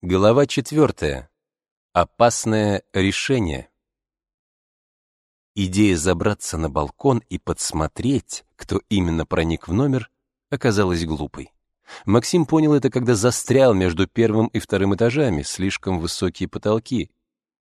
Глава четвертая. Опасное решение. Идея забраться на балкон и подсмотреть, кто именно проник в номер, оказалась глупой. Максим понял это, когда застрял между первым и вторым этажами, слишком высокие потолки,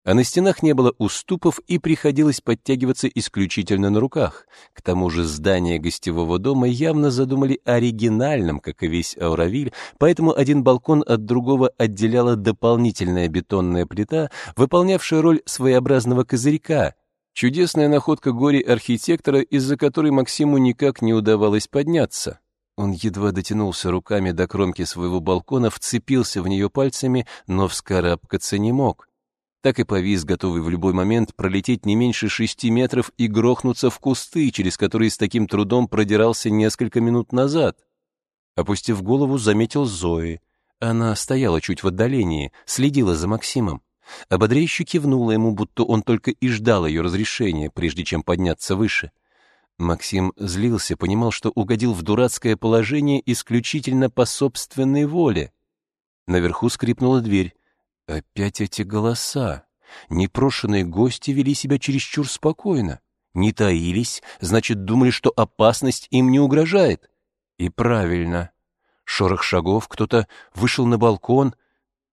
а на стенах не было уступов и приходилось подтягиваться исключительно на руках. К тому же здание гостевого дома явно задумали оригинальным, как и весь Ауравиль, поэтому один балкон от другого отделяла дополнительная бетонная плита, выполнявшая роль своеобразного козырька. Чудесная находка горе-архитектора, из-за которой Максиму никак не удавалось подняться. Он едва дотянулся руками до кромки своего балкона, вцепился в нее пальцами, но вскарабкаться не мог так и повис, готовый в любой момент пролететь не меньше шести метров и грохнуться в кусты, через которые с таким трудом продирался несколько минут назад. Опустив голову, заметил Зои. Она стояла чуть в отдалении, следила за Максимом. Ободряюще кивнула ему, будто он только и ждал ее разрешения, прежде чем подняться выше. Максим злился, понимал, что угодил в дурацкое положение исключительно по собственной воле. Наверху скрипнула дверь. Опять эти голоса. Непрошенные гости вели себя чересчур спокойно. Не таились, значит, думали, что опасность им не угрожает. И правильно. Шорох шагов, кто-то вышел на балкон.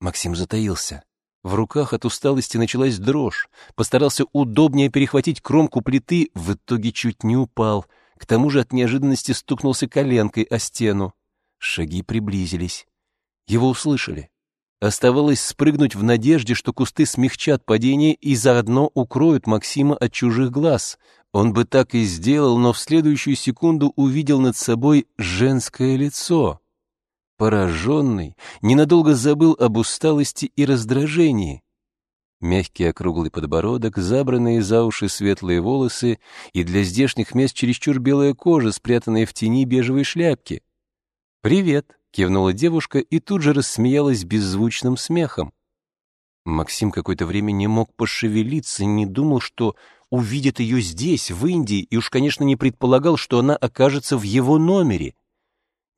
Максим затаился. В руках от усталости началась дрожь. Постарался удобнее перехватить кромку плиты, в итоге чуть не упал. К тому же от неожиданности стукнулся коленкой о стену. Шаги приблизились. Его услышали. Оставалось спрыгнуть в надежде, что кусты смягчат падение и заодно укроют Максима от чужих глаз. Он бы так и сделал, но в следующую секунду увидел над собой женское лицо. Пораженный, ненадолго забыл об усталости и раздражении. Мягкий округлый подбородок, забранные за уши светлые волосы и для здешних мест чересчур белая кожа, спрятанная в тени бежевой шляпки. «Привет!» Кивнула девушка и тут же рассмеялась беззвучным смехом. Максим какое-то время не мог пошевелиться, не думал, что увидит ее здесь, в Индии, и уж, конечно, не предполагал, что она окажется в его номере.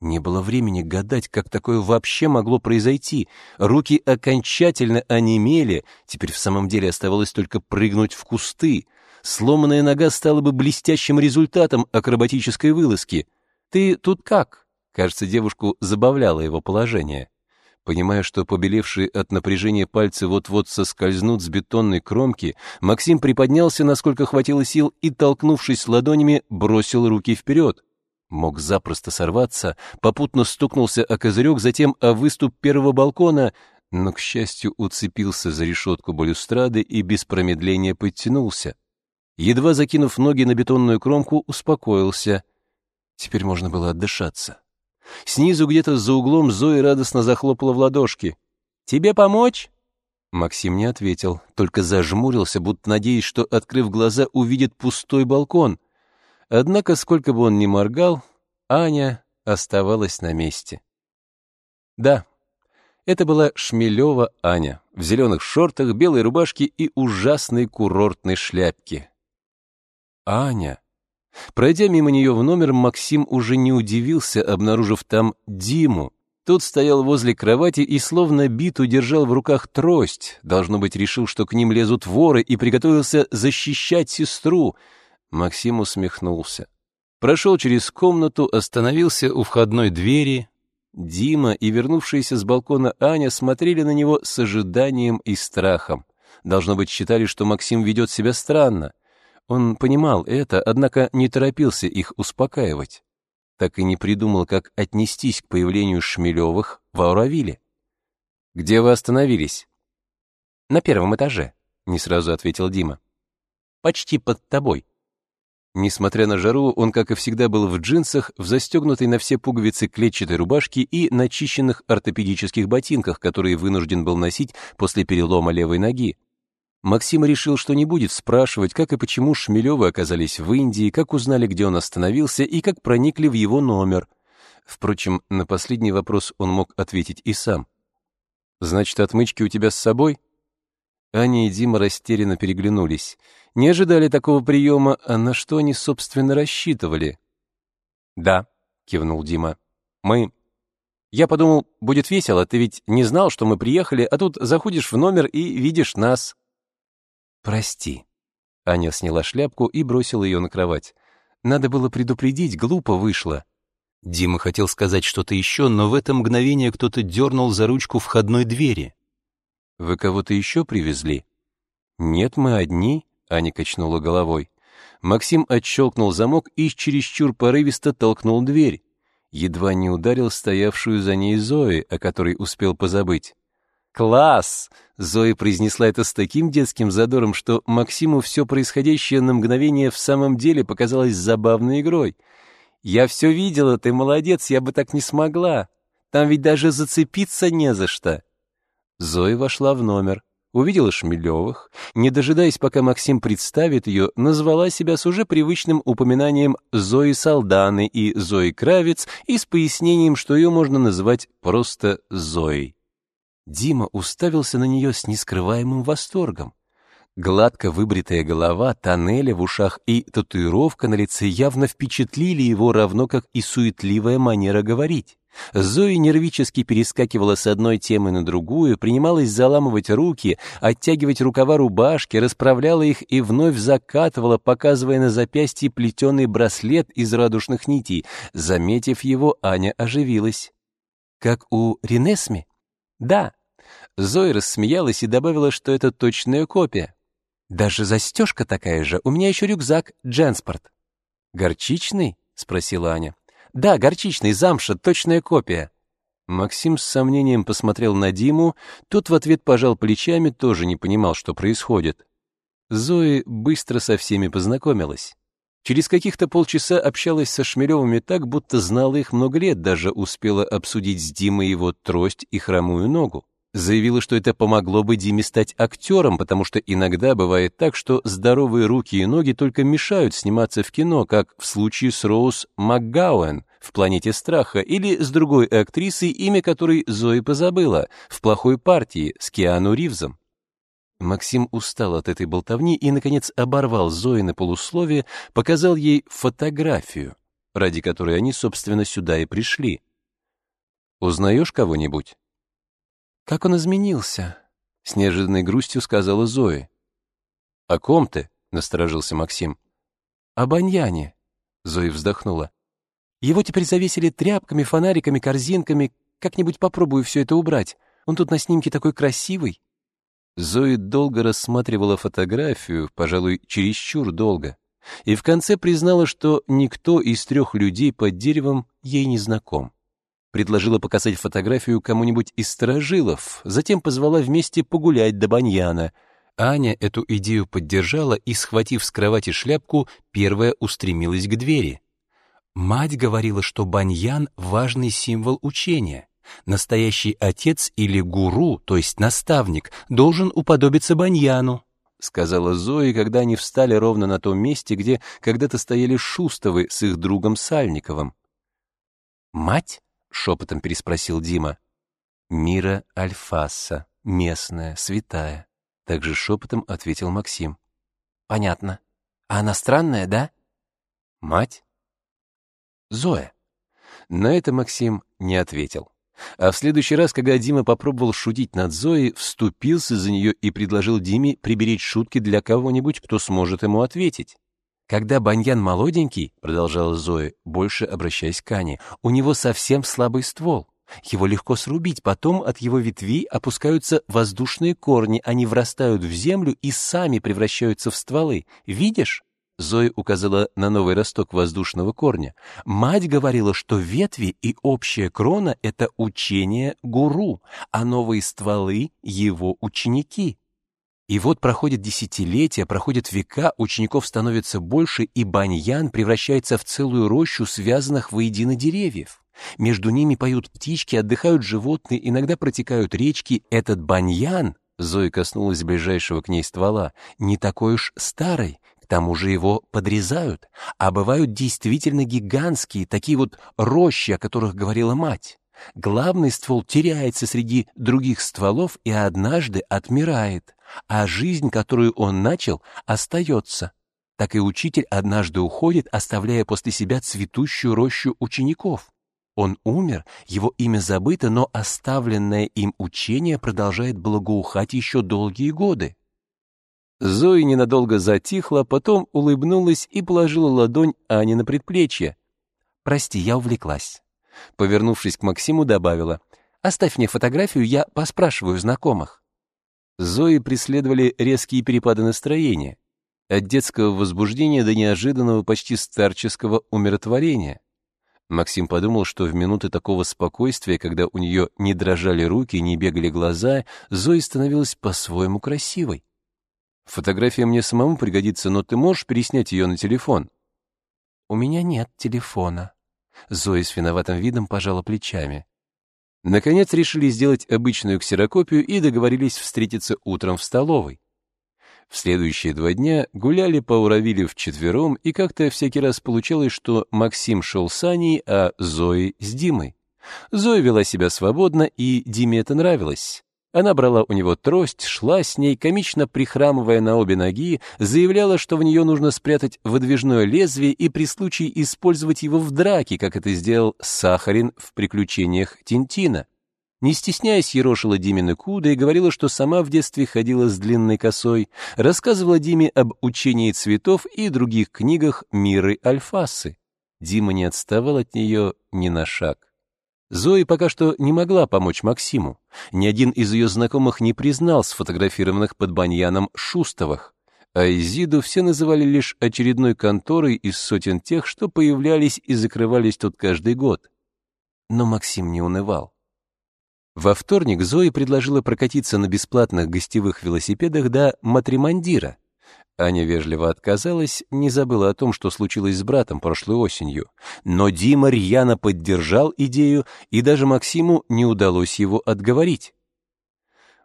Не было времени гадать, как такое вообще могло произойти. Руки окончательно онемели, теперь в самом деле оставалось только прыгнуть в кусты. Сломанная нога стала бы блестящим результатом акробатической вылазки. «Ты тут как?» Кажется, девушку забавляло его положение. Понимая, что побелевшие от напряжения пальцы вот-вот соскользнут с бетонной кромки, Максим приподнялся, насколько хватило сил, и, толкнувшись ладонями, бросил руки вперед. Мог запросто сорваться, попутно стукнулся о козырек, затем о выступ первого балкона, но, к счастью, уцепился за решетку балюстрады и без промедления подтянулся. Едва закинув ноги на бетонную кромку, успокоился. Теперь можно было отдышаться. Снизу где-то за углом Зоя радостно захлопала в ладошки. «Тебе помочь?» Максим не ответил, только зажмурился, будто надеясь, что, открыв глаза, увидит пустой балкон. Однако, сколько бы он ни моргал, Аня оставалась на месте. Да, это была Шмелева Аня в зеленых шортах, белой рубашке и ужасной курортной шляпке. Аня. Пройдя мимо нее в номер, Максим уже не удивился, обнаружив там Диму. Тот стоял возле кровати и словно биту держал в руках трость. Должно быть, решил, что к ним лезут воры, и приготовился защищать сестру. Максим усмехнулся. Прошел через комнату, остановился у входной двери. Дима и вернувшаяся с балкона Аня смотрели на него с ожиданием и страхом. Должно быть, считали, что Максим ведет себя странно. Он понимал это, однако не торопился их успокаивать. Так и не придумал, как отнестись к появлению Шмелевых в Ауравиле. «Где вы остановились?» «На первом этаже», — не сразу ответил Дима. «Почти под тобой». Несмотря на жару, он, как и всегда, был в джинсах, в застегнутой на все пуговицы клетчатой рубашке и начищенных ортопедических ботинках, которые вынужден был носить после перелома левой ноги. Максим решил, что не будет спрашивать, как и почему Шмелевы оказались в Индии, как узнали, где он остановился и как проникли в его номер. Впрочем, на последний вопрос он мог ответить и сам. «Значит, отмычки у тебя с собой?» Аня и Дима растерянно переглянулись. Не ожидали такого приема, а на что они, собственно, рассчитывали? «Да», — кивнул Дима. «Мы... Я подумал, будет весело, ты ведь не знал, что мы приехали, а тут заходишь в номер и видишь нас. Прости. Аня сняла шляпку и бросила ее на кровать. Надо было предупредить, глупо вышло. Дима хотел сказать что-то еще, но в это мгновение кто-то дернул за ручку входной двери. «Вы кого-то еще привезли?» «Нет, мы одни», — Аня качнула головой. Максим отщелкнул замок и чересчур порывисто толкнул дверь. Едва не ударил стоявшую за ней Зои, о которой успел позабыть. «Класс!» — Зоя произнесла это с таким детским задором, что Максиму все происходящее на мгновение в самом деле показалось забавной игрой. «Я все видела, ты молодец, я бы так не смогла. Там ведь даже зацепиться не за что». Зоя вошла в номер увидела Шмелевых, не дожидаясь, пока Максим представит ее, назвала себя с уже привычным упоминанием Зои Салданы и Зои Кравец и с пояснением, что ее можно называть просто Зоей. Дима уставился на нее с нескрываемым восторгом. Гладко выбритая голова, тоннели в ушах и татуировка на лице явно впечатлили его, равно как и суетливая манера говорить. Зои нервически перескакивала с одной темы на другую, принималась заламывать руки, оттягивать рукава рубашки, расправляла их и вновь закатывала, показывая на запястье плетеный браслет из радужных нитей. Заметив его, Аня оживилась. «Как у Ренесми?» «Да». Зоя рассмеялась и добавила, что это точная копия. «Даже застежка такая же. У меня еще рюкзак Дженспорт». «Горчичный?» — спросила Аня. Да, горчичный, замша, точная копия. Максим с сомнением посмотрел на Диму, тот в ответ пожал плечами, тоже не понимал, что происходит. Зои быстро со всеми познакомилась. Через каких-то полчаса общалась со Шмелевыми так, будто знала их много лет, даже успела обсудить с Димой его трость и хромую ногу. Заявила, что это помогло бы Диме стать актером, потому что иногда бывает так, что здоровые руки и ноги только мешают сниматься в кино, как в случае с Роуз МакГауэн в «Планете страха» или с другой актрисой, имя которой Зои позабыла, в «Плохой партии» с Киану Ривзом. Максим устал от этой болтовни и, наконец, оборвал Зои на полусловие, показал ей фотографию, ради которой они, собственно, сюда и пришли. «Узнаешь кого-нибудь?» Как он изменился? С неожиданной грустью сказала Зои. О ком ты? насторожился Максим. О Баньяне. Зои вздохнула. Его теперь завесили тряпками, фонариками, корзинками. Как-нибудь попробую все это убрать. Он тут на снимке такой красивый. Зои долго рассматривала фотографию, пожалуй, чересчур долго, и в конце признала, что никто из трех людей под деревом ей не знаком предложила показать фотографию кому-нибудь из сторожилов, затем позвала вместе погулять до Баньяна. Аня эту идею поддержала и, схватив с кровати шляпку, первая устремилась к двери. Мать говорила, что Баньян — важный символ учения. Настоящий отец или гуру, то есть наставник, должен уподобиться Баньяну, — сказала Зои, когда они встали ровно на том месте, где когда-то стояли Шустовы с их другом Сальниковым. «Мать?» Шепотом переспросил Дима. Мира Альфаса, местная, святая, также шепотом ответил Максим. Понятно. А она странная, да? Мать? Зоя. На это Максим не ответил. А в следующий раз, когда Дима попробовал шутить над Зоей, вступился за нее и предложил Диме приберечь шутки для кого-нибудь, кто сможет ему ответить. Когда баньян молоденький, продолжала Зоя, больше обращаясь к Ане, у него совсем слабый ствол. Его легко срубить, потом от его ветвей опускаются воздушные корни, они врастают в землю и сами превращаются в стволы. Видишь? Зоя указала на новый росток воздушного корня. Мать говорила, что ветви и общая крона — это учение гуру, а новые стволы — его ученики. И вот проходят десятилетия, проходят века, учеников становится больше, и баньян превращается в целую рощу связанных воедино деревьев. Между ними поют птички, отдыхают животные, иногда протекают речки. Этот баньян, Зоя коснулась ближайшего к ней ствола, не такой уж старый, к тому же его подрезают, а бывают действительно гигантские, такие вот рощи, о которых говорила мать. Главный ствол теряется среди других стволов и однажды отмирает а жизнь, которую он начал, остается. Так и учитель однажды уходит, оставляя после себя цветущую рощу учеников. Он умер, его имя забыто, но оставленное им учение продолжает благоухать еще долгие годы. Зои ненадолго затихла, потом улыбнулась и положила ладонь Ане на предплечье. «Прости, я увлеклась». Повернувшись к Максиму, добавила, «Оставь мне фотографию, я поспрашиваю знакомых». Зои преследовали резкие перепады настроения, от детского возбуждения до неожиданного почти старческого умиротворения. Максим подумал, что в минуты такого спокойствия, когда у нее не дрожали руки, не бегали глаза, Зои становилась по-своему красивой. Фотография мне самому пригодится, но ты можешь переснять ее на телефон? У меня нет телефона. Зои с виноватым видом пожала плечами. Наконец решили сделать обычную ксерокопию и договорились встретиться утром в столовой. В следующие два дня гуляли по Уравиле вчетвером, и как-то всякий раз получалось, что Максим шел с Аней, а Зои с Димой. Зоя вела себя свободно, и Диме это нравилось. Она брала у него трость, шла с ней, комично прихрамывая на обе ноги, заявляла, что в нее нужно спрятать выдвижное лезвие и при случае использовать его в драке, как это сделал Сахарин в «Приключениях Тинтина». Не стесняясь, ерошила Димины куда и говорила, что сама в детстве ходила с длинной косой, рассказывала Диме об учении цветов и других книгах Миры Альфасы. Дима не отставал от нее ни на шаг. Зои пока что не могла помочь Максиму. Ни один из ее знакомых не признал сфотографированных под баньяном Шустовых. А Изиду все называли лишь очередной конторой из сотен тех, что появлялись и закрывались тут каждый год. Но Максим не унывал. Во вторник Зои предложила прокатиться на бесплатных гостевых велосипедах до Матримандира, Аня вежливо отказалась, не забыла о том, что случилось с братом прошлой осенью. Но Дима рьяно поддержал идею, и даже Максиму не удалось его отговорить.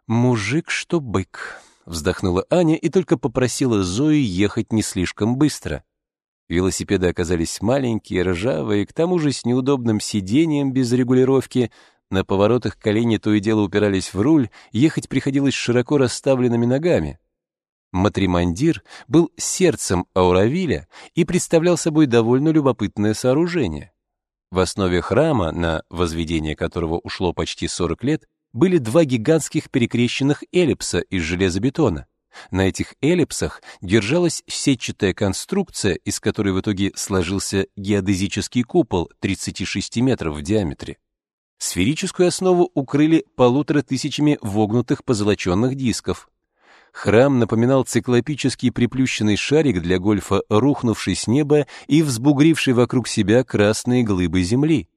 «Мужик, что бык», — вздохнула Аня и только попросила Зои ехать не слишком быстро. Велосипеды оказались маленькие, ржавые, к тому же с неудобным сиденьем без регулировки. На поворотах колени то и дело упирались в руль, ехать приходилось широко расставленными ногами. Матримандир был сердцем Ауравиля и представлял собой довольно любопытное сооружение. В основе храма, на возведение которого ушло почти 40 лет, были два гигантских перекрещенных эллипса из железобетона. На этих эллипсах держалась сетчатая конструкция, из которой в итоге сложился геодезический купол 36 метров в диаметре. Сферическую основу укрыли полутора тысячами вогнутых позолоченных дисков, Храм напоминал циклопический приплющенный шарик для гольфа, рухнувший с неба и взбугривший вокруг себя красные глыбы земли.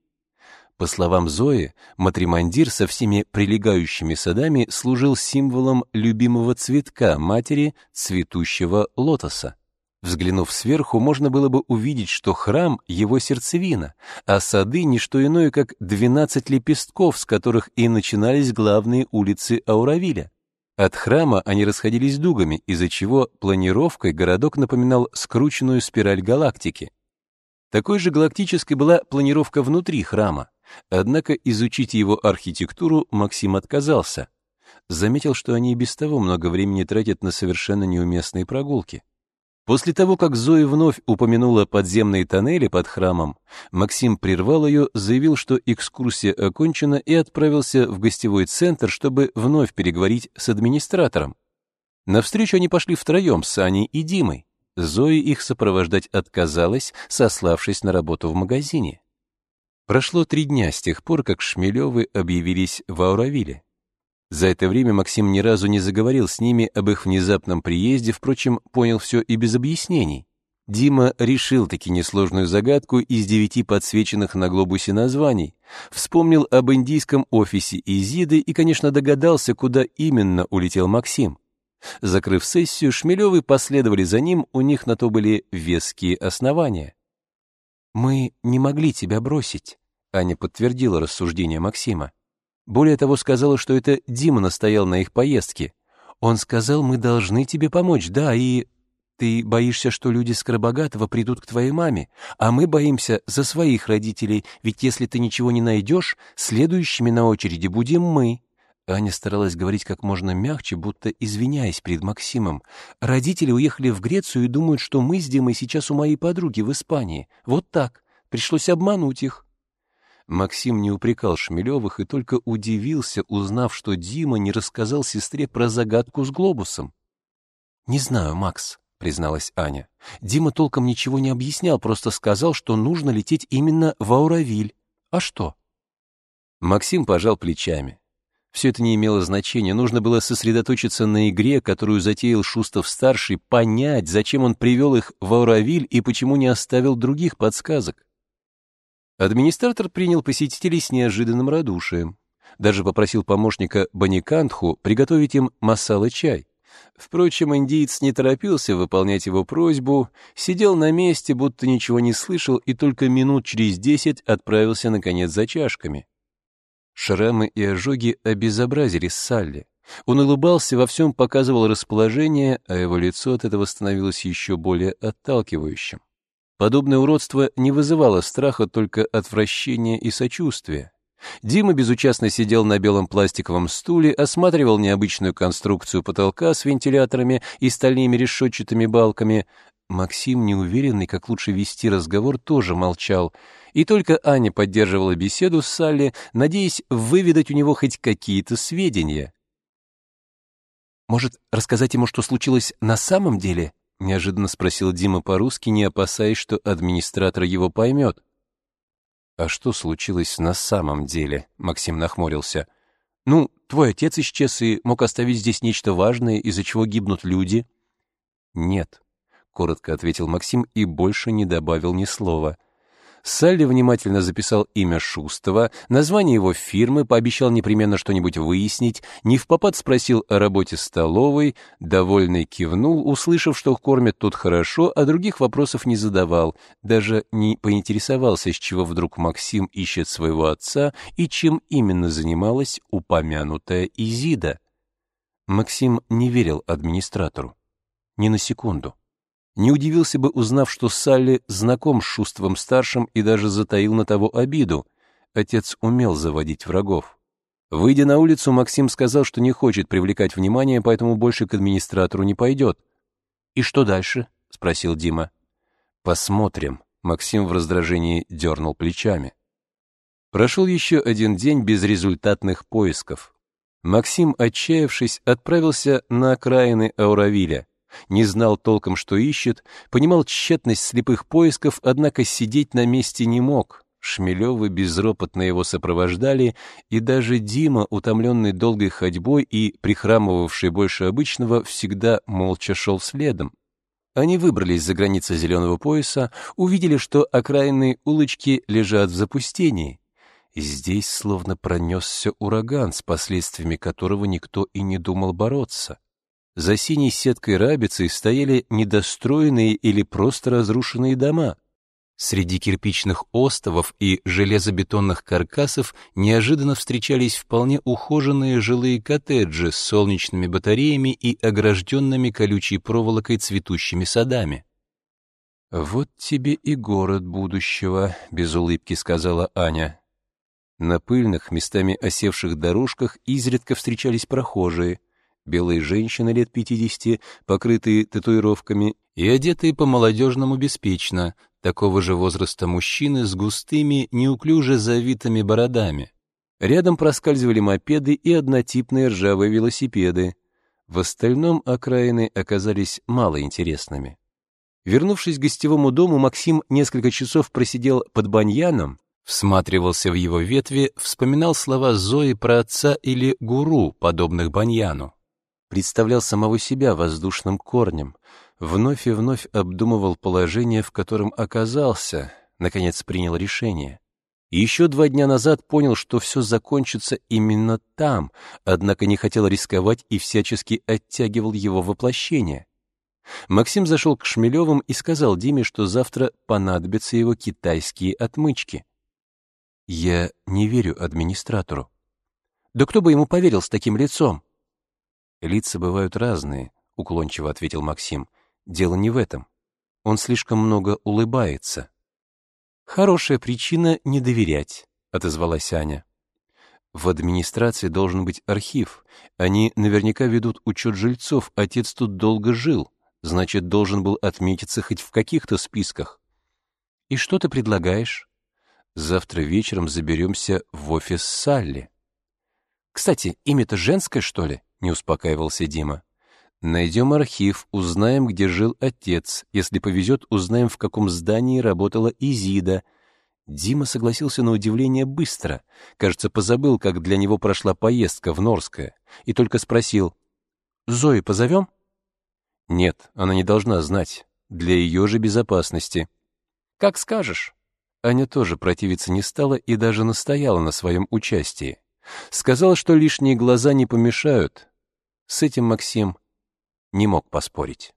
По словам Зои, Матримандир со всеми прилегающими садами служил символом любимого цветка матери, цветущего лотоса. Взглянув сверху, можно было бы увидеть, что храм — его сердцевина, а сады — не что иное, как 12 лепестков, с которых и начинались главные улицы Ауравиля. От храма они расходились дугами, из-за чего планировкой городок напоминал скрученную спираль галактики. Такой же галактической была планировка внутри храма, однако изучить его архитектуру Максим отказался. Заметил, что они и без того много времени тратят на совершенно неуместные прогулки. После того, как Зоя вновь упомянула подземные тоннели под храмом, Максим прервал ее, заявил, что экскурсия окончена и отправился в гостевой центр, чтобы вновь переговорить с администратором. На встречу они пошли втроем с Аней и Димой. Зоя их сопровождать отказалась, сославшись на работу в магазине. Прошло три дня с тех пор, как Шмелевы объявились в Ауравиле. За это время Максим ни разу не заговорил с ними об их внезапном приезде, впрочем, понял все и без объяснений. Дима решил таки несложную загадку из девяти подсвеченных на глобусе названий, вспомнил об индийском офисе Изиды и, конечно, догадался, куда именно улетел Максим. Закрыв сессию, Шмелевы последовали за ним, у них на то были веские основания. «Мы не могли тебя бросить», — Аня подтвердила рассуждение Максима. Более того, сказала, что это Дима настоял на их поездке. Он сказал, мы должны тебе помочь, да, и... Ты боишься, что люди Скоробогатого придут к твоей маме, а мы боимся за своих родителей, ведь если ты ничего не найдешь, следующими на очереди будем мы». Аня старалась говорить как можно мягче, будто извиняясь перед Максимом. «Родители уехали в Грецию и думают, что мы с Димой сейчас у моей подруги в Испании. Вот так. Пришлось обмануть их». Максим не упрекал Шмелевых и только удивился, узнав, что Дима не рассказал сестре про загадку с глобусом. «Не знаю, Макс», — призналась Аня. «Дима толком ничего не объяснял, просто сказал, что нужно лететь именно в Ауравиль. А что?» Максим пожал плечами. Все это не имело значения, нужно было сосредоточиться на игре, которую затеял Шустов-старший, понять, зачем он привел их в Ауравиль и почему не оставил других подсказок. Администратор принял посетителей с неожиданным радушием. Даже попросил помощника Баникантху приготовить им масала-чай. Впрочем, индиец не торопился выполнять его просьбу, сидел на месте, будто ничего не слышал, и только минут через десять отправился, наконец, за чашками. Шрамы и ожоги обезобразили Салли. Он улыбался, во всем показывал расположение, а его лицо от этого становилось еще более отталкивающим. Подобное уродство не вызывало страха, только отвращения и сочувствия. Дима безучастно сидел на белом пластиковом стуле, осматривал необычную конструкцию потолка с вентиляторами и стальными решетчатыми балками. Максим, неуверенный, как лучше вести разговор, тоже молчал — и только Аня поддерживала беседу с Салли, надеясь выведать у него хоть какие-то сведения. «Может, рассказать ему, что случилось на самом деле?» — неожиданно спросил Дима по-русски, не опасаясь, что администратор его поймет. «А что случилось на самом деле?» — Максим нахмурился. «Ну, твой отец исчез и мог оставить здесь нечто важное, из-за чего гибнут люди». «Нет», — коротко ответил Максим и больше не добавил ни слова. Салли внимательно записал имя Шустова, название его фирмы, пообещал непременно что-нибудь выяснить, не в попад спросил о работе столовой, довольный кивнул, услышав, что кормят тут хорошо, а других вопросов не задавал, даже не поинтересовался, с чего вдруг Максим ищет своего отца и чем именно занималась упомянутая Изида. Максим не верил администратору. Ни на секунду. Не удивился бы, узнав, что Салли знаком с Шустовым-старшим и даже затаил на того обиду. Отец умел заводить врагов. Выйдя на улицу, Максим сказал, что не хочет привлекать внимание, поэтому больше к администратору не пойдет. «И что дальше?» — спросил Дима. «Посмотрим». Максим в раздражении дернул плечами. Прошел еще один день безрезультатных поисков. Максим, отчаявшись, отправился на окраины Ауравиля не знал толком, что ищет, понимал тщетность слепых поисков, однако сидеть на месте не мог. Шмелевы безропотно его сопровождали, и даже Дима, утомленный долгой ходьбой и прихрамывавший больше обычного, всегда молча шел следом. Они выбрались за границы зеленого пояса, увидели, что окраинные улочки лежат в запустении. Здесь словно пронесся ураган, с последствиями которого никто и не думал бороться. За синей сеткой рабицы стояли недостроенные или просто разрушенные дома. Среди кирпичных остовов и железобетонных каркасов неожиданно встречались вполне ухоженные жилые коттеджи с солнечными батареями и огражденными колючей проволокой цветущими садами. «Вот тебе и город будущего», — без улыбки сказала Аня. На пыльных, местами осевших дорожках изредка встречались прохожие белые женщины лет 50, покрытые татуировками, и одетые по-молодежному беспечно, такого же возраста мужчины с густыми, неуклюже завитыми бородами. Рядом проскальзывали мопеды и однотипные ржавые велосипеды. В остальном окраины оказались малоинтересными. Вернувшись к гостевому дому, Максим несколько часов просидел под баньяном, всматривался в его ветви, вспоминал слова Зои про отца или гуру, подобных баньяну представлял самого себя воздушным корнем, вновь и вновь обдумывал положение, в котором оказался, наконец принял решение. И еще два дня назад понял, что все закончится именно там, однако не хотел рисковать и всячески оттягивал его воплощение. Максим зашел к Шмелевым и сказал Диме, что завтра понадобятся его китайские отмычки. «Я не верю администратору». «Да кто бы ему поверил с таким лицом?» «Лица бывают разные», — уклончиво ответил Максим. «Дело не в этом. Он слишком много улыбается». «Хорошая причина не доверять», — отозвалась Аня. «В администрации должен быть архив. Они наверняка ведут учет жильцов. Отец тут долго жил. Значит, должен был отметиться хоть в каких-то списках». «И что ты предлагаешь?» Завтра вечером заберемся в офис Салли. Кстати, имя-то женское, что ли? Не успокаивался Дима. Найдем архив, узнаем, где жил отец. Если повезет, узнаем, в каком здании работала Изида. Дима согласился на удивление быстро. Кажется, позабыл, как для него прошла поездка в Норское. И только спросил. «Зои позовем?» «Нет, она не должна знать. Для ее же безопасности». «Как скажешь». Аня тоже противиться не стала и даже настояла на своем участии. Сказала, что лишние глаза не помешают. С этим Максим не мог поспорить.